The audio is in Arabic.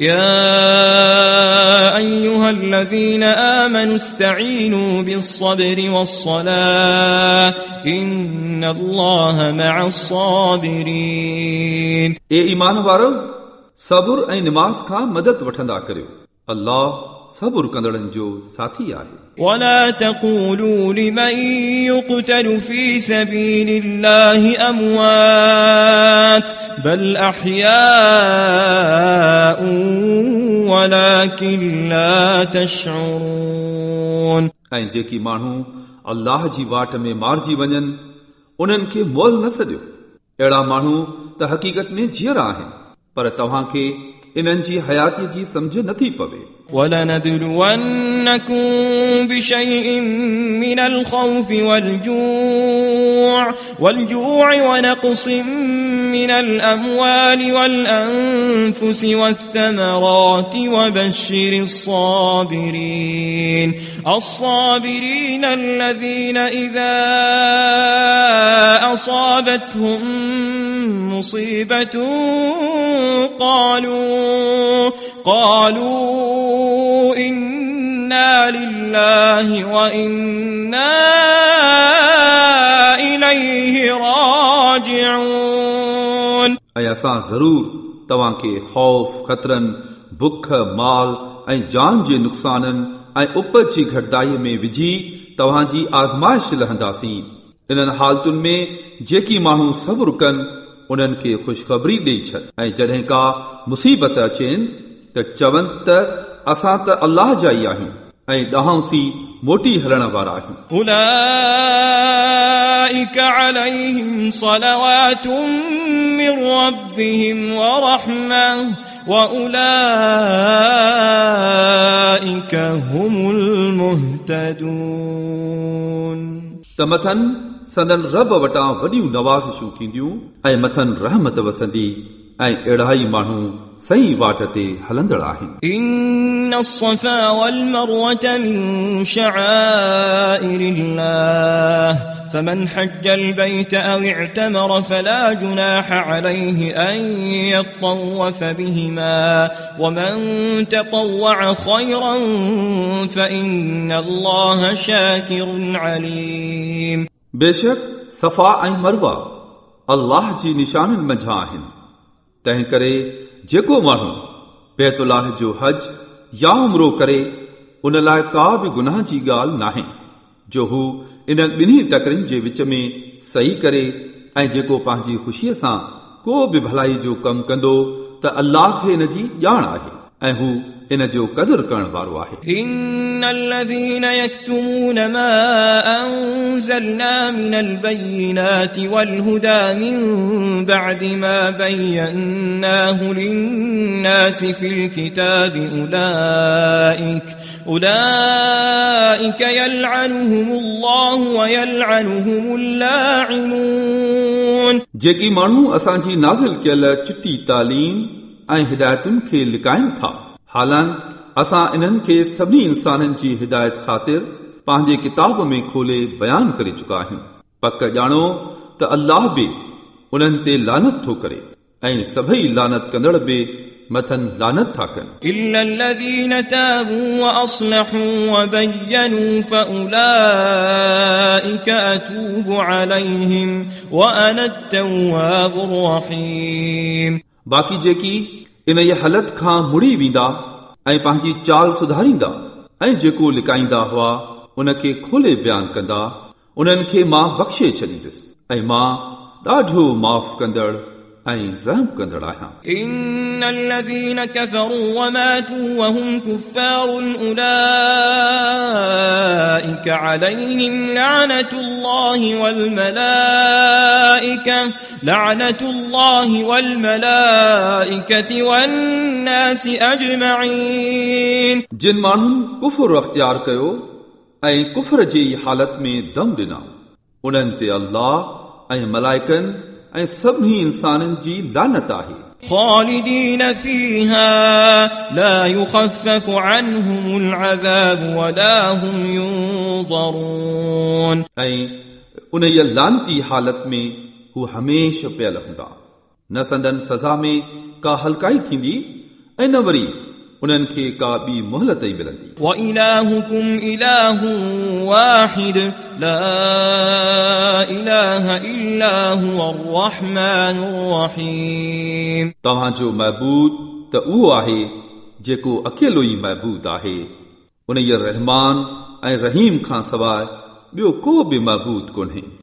يا أيها الذين آمنوا استعينوا بالصبر والصلاة إن الله مع الصابرين. اي ایمان وارو صبر ۽ نماز کان مدد وٺندا ڪريو الله अल्लाह सबुर कंदड़नि जो साथी आहे ولا تقولوا لمن يقتل في سبيل الله أموات بل أحياء ولكن لا تشعرون ऐं जेकी माण्हू अल्लाह जी वाट में मारिजी वञनि उन्हनि खे मोल न सॾियो अहिड़ा माण्हू त हक़ीक़त में जीअर आहिनि पर तव्हांखे इन्हनि जी हयातीअ जी सम्झ नथी पवे ولنبلونكم بشيء من الخوف والجوع والجوع ونقص من الأموال والأنفس والثمرات وبشر الصابرين الصابرين الذين إذا أصابتهم مصيبة قالوا قالوا إنا لله وإنا إليه راجعون ऐं असां ज़रूर तव्हांखे ख़ौफ़ ख़तरनि बुख माल ऐं जान जे नुक़साननि ऐं उपज जी घटिताईअ में विझी तव्हांजी आज़माइश लहंदासीं इन्हनि हालतुनि में जेकी माण्हू सब्र कनि उन्हनि खे ख़ुशख़बरी ॾेई छॾ ऐं जॾहिं का मुसीबत अचेनि त चवनि त असां त अल्लाह जा ई आहियूं ऐं ॾहांसी मोटी हलण वारा आहियूं أولئك عليهم صلوات من ربهم ورحمة وأولئك هم المهتدون त मथनि संदन रब वटां वॾियूं नवाज़िशूं थींदियूं ऐं मथनि रहमत वसंदी ऐं अहिड़ा ई माण्हू सही वाट ते हलंदड़ आहिनि إن الصفا والمروة من شعائر الله فمن حج البيت أو اعتمر فلا جناح عليه أن يطوف بهما ومن تطوع خيرا فإن الله شاكر عليم بيشڪ صفا ۽ مروا الله جي نشانن منجهان آهن. تنهن ڪري جيڪو ماڻهو بيت الله جو حج يا عمرو ڪري ان لاءِ ڪا به گناهه جي ڳالهه ناهي جو هو انهن ٻنهي ٽڪرن جي وچ ۾ صحيح ڪري ۽ جيڪو پنهنجي خوشيءَ سان ڪو به ڀلائي جو ڪم ڪندو ته الله کي ان جي ڄاڻ آهي ऐं हू इन जो क़दुरु करण वारो आहे إن الذين يكتمون ما أنزلنا من البينات والهدى من بعد ما بيناه للناس في الكتاب أولئك أولئك يلعنهم الله ويلعنهم اللاعنون जेकी माण्हू असांजी नाज़िल कयल चिटी तालीम ऐं हिदायतुनि खे लिकाइनि था हालांकि असां इन्हनि खे सभिनी इंसाननि जी हिदायत ख़ातिर पंहिंजे किताब में खोले बयान करे चुका आहियूं पक ॼाणो त अल्लाह बि उन्हनि ते लानत थो करे ऐं सभई लानत कंदड़ बि मथनि लानत था कनि إلا الذين تابوا وأصلحوا وبينوا فأولئك أتوب عليهم وأنا التواب الرحيم باقي جيڪي ان ئي حالت کان مڙي ويندا ۽ پنهنجي چال سڌاريندا ۽ جيڪو لڪائيندا هئا ان کي کولي بيان ڪندا انهن کي مان بخشي ڇڏيندس. ۽ مان ڏاڍو معاف ڪندڙ ऐं रहम कंदड़ आहियां إن الذين كفروا وماتوا وهم كفار أولئك عليهم لعنة الله والملائكة لعنة الله والملائكة والناس أجمعين जिन माण्हुनि कुफुर अख़्तियार कयो ऐं कुफर जी हालत में दम ॾिना उन्हनि ते अल्लाह ऐं मलाइकनि ऐं सभिनी इंसाननि जी लानत आहे خالدين فيها لا يخفف عنهم العذاب ولا هم ينظرون ऐं उन ई लानती हालत में हू हमेशह पियल हूंदा न संदन सज़ा में का हल्काई थींदी ऐं न वरी उन्हनि खे का ॿी मोहलत ई मिलंदी وإلهكم إله واحد لا إله إلا هو الرحمن الرحيم तव्हांजो महबूद त उहो आहे जेको अकेलो ई महबूद आहे उन रहमान ऐं रहीम खां सवाइ ॿियो को बि महबूद कोन्हे